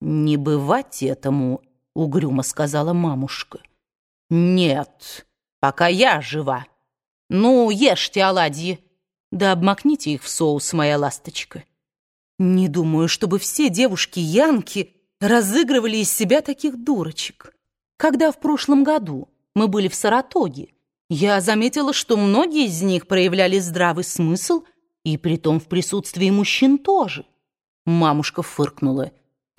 «Не бывать этому», — угрюмо сказала мамушка. «Нет, пока я жива. Ну, ешьте оладьи, да обмакните их в соус, моя ласточка». Не думаю, чтобы все девушки-янки разыгрывали из себя таких дурочек. Когда в прошлом году мы были в Саратоге, я заметила, что многие из них проявляли здравый смысл, и притом в присутствии мужчин тоже. Мамушка фыркнула.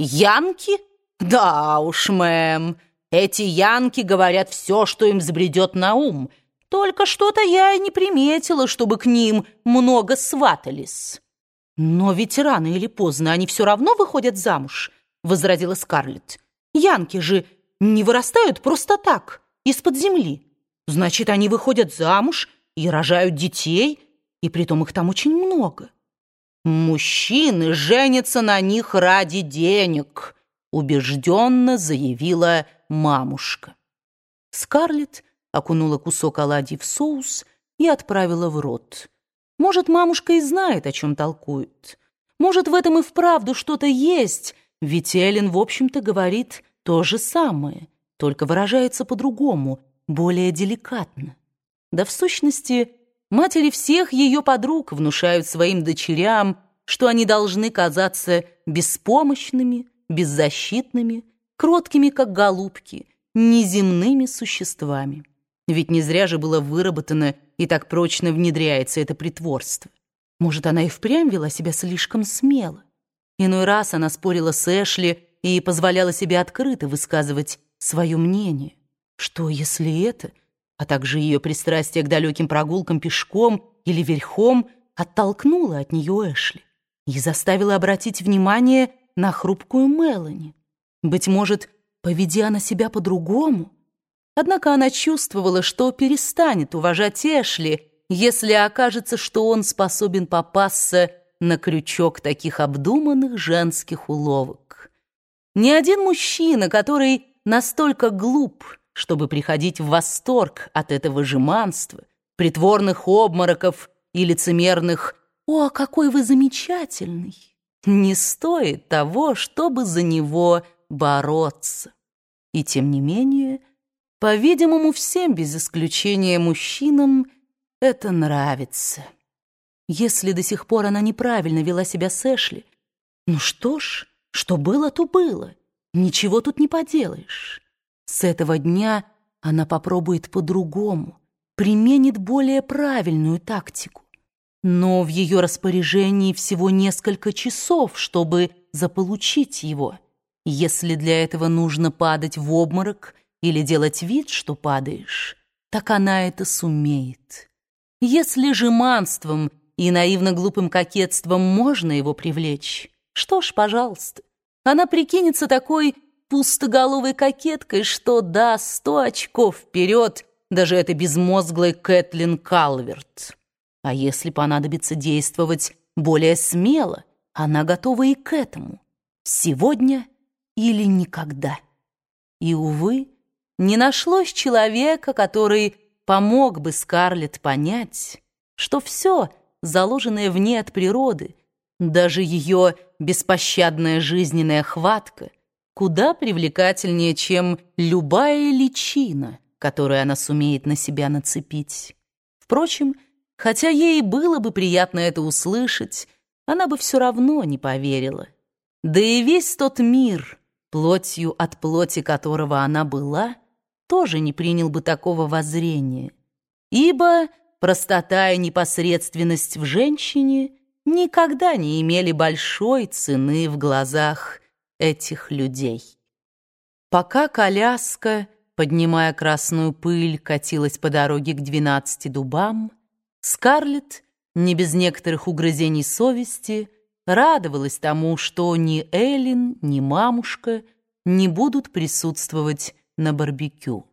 «Янки? Да уж, мэм, эти янки говорят все, что им взбредет на ум. Только что-то я и не приметила, чтобы к ним много сватались». «Но ведь рано или поздно они все равно выходят замуж», — возразила Скарлетт. «Янки же не вырастают просто так, из-под земли. Значит, они выходят замуж и рожают детей, и притом их там очень много». «Мужчины женятся на них ради денег», — убежденно заявила мамушка. Скарлетт окунула кусок оладьи в соус и отправила в рот. Может, мамушка и знает, о чем толкует. Может, в этом и вправду что-то есть, ведь Эллен, в общем-то, говорит то же самое, только выражается по-другому, более деликатно. Да, в сущности, Матери всех ее подруг внушают своим дочерям, что они должны казаться беспомощными, беззащитными, кроткими, как голубки, неземными существами. Ведь не зря же было выработано и так прочно внедряется это притворство. Может, она и впрямь вела себя слишком смело. Иной раз она спорила с Эшли и позволяла себе открыто высказывать свое мнение. Что, если это а также ее пристрастие к далеким прогулкам пешком или верхом оттолкнуло от нее Эшли и заставило обратить внимание на хрупкую Мелани. Быть может, поведя она себя по-другому. Однако она чувствовала, что перестанет уважать Эшли, если окажется, что он способен попасться на крючок таких обдуманных женских уловок. Ни один мужчина, который настолько глуп, чтобы приходить в восторг от этого жеманства, притворных обмороков и лицемерных «О, какой вы замечательный!» не стоит того, чтобы за него бороться. И тем не менее, по-видимому, всем без исключения мужчинам это нравится. Если до сих пор она неправильно вела себя с Эшли, ну что ж, что было, то было. Ничего тут не поделаешь. С этого дня она попробует по-другому, применит более правильную тактику. Но в ее распоряжении всего несколько часов, чтобы заполучить его. Если для этого нужно падать в обморок или делать вид, что падаешь, так она это сумеет. Если же манством и наивно-глупым кокетством можно его привлечь, что ж, пожалуйста, она прикинется такой пустоголовой кокеткой, что даст сто очков вперед даже этой безмозглой Кэтлин Калверт. А если понадобится действовать более смело, она готова и к этому. Сегодня или никогда. И, увы, не нашлось человека, который помог бы Скарлетт понять, что все, заложенное в ней от природы, даже ее беспощадная жизненная хватка — куда привлекательнее, чем любая личина, которую она сумеет на себя нацепить. Впрочем, хотя ей было бы приятно это услышать, она бы все равно не поверила. Да и весь тот мир, плотью от плоти которого она была, тоже не принял бы такого воззрения, ибо простота и непосредственность в женщине никогда не имели большой цены в глазах этих людей. Пока коляска, поднимая красную пыль, катилась по дороге к двенадцати дубам, Скарлетт, не без некоторых угрызений совести, радовалась тому, что ни Эллен, ни мамушка не будут присутствовать на барбекю.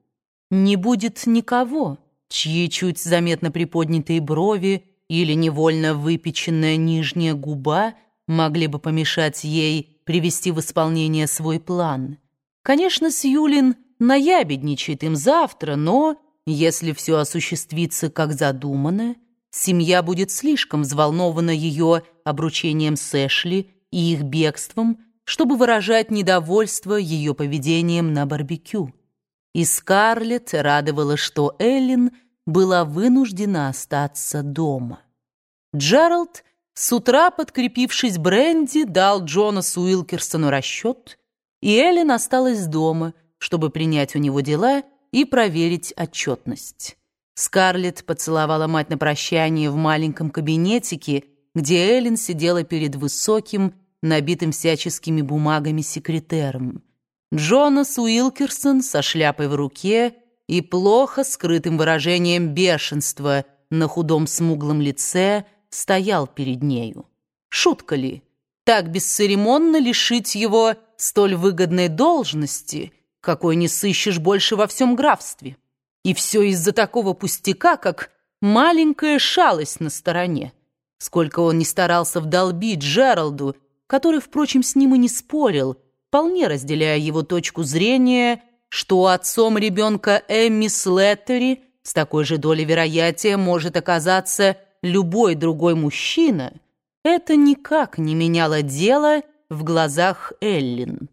Не будет никого, чьи чуть заметно приподнятые брови или невольно выпеченная нижняя губа могли бы помешать ей привести в исполнение свой план. Конечно, Сьюлин наябедничает им завтра, но, если все осуществится как задумано, семья будет слишком взволнована ее обручением с Эшли и их бегством, чтобы выражать недовольство ее поведением на барбекю. И Скарлетт радовала, что Эллен была вынуждена остаться дома. Джеральд, с утра подкрепившись бренди, дал Джонасу Уилкерсону расчет, и Эллен осталась дома, чтобы принять у него дела и проверить отчетность. Скарлетт поцеловала мать на прощание в маленьком кабинетике, где Эллен сидела перед высоким, набитым всяческими бумагами секретером. Джонас Уилкерсон со шляпой в руке и плохо скрытым выражением бешенства на худом смуглом лице стоял перед нею. Шутка ли? Так бесцеремонно лишить его столь выгодной должности, какой не сыщешь больше во всем графстве. И все из-за такого пустяка, как маленькая шалость на стороне. Сколько он не старался вдолбить Джералду, который, впрочем, с ним и не спорил, вполне разделяя его точку зрения, что отцом ребенка Эмми Слеттери с такой же долей вероятия может оказаться любой другой мужчина, это никак не меняло дело в глазах Эллин.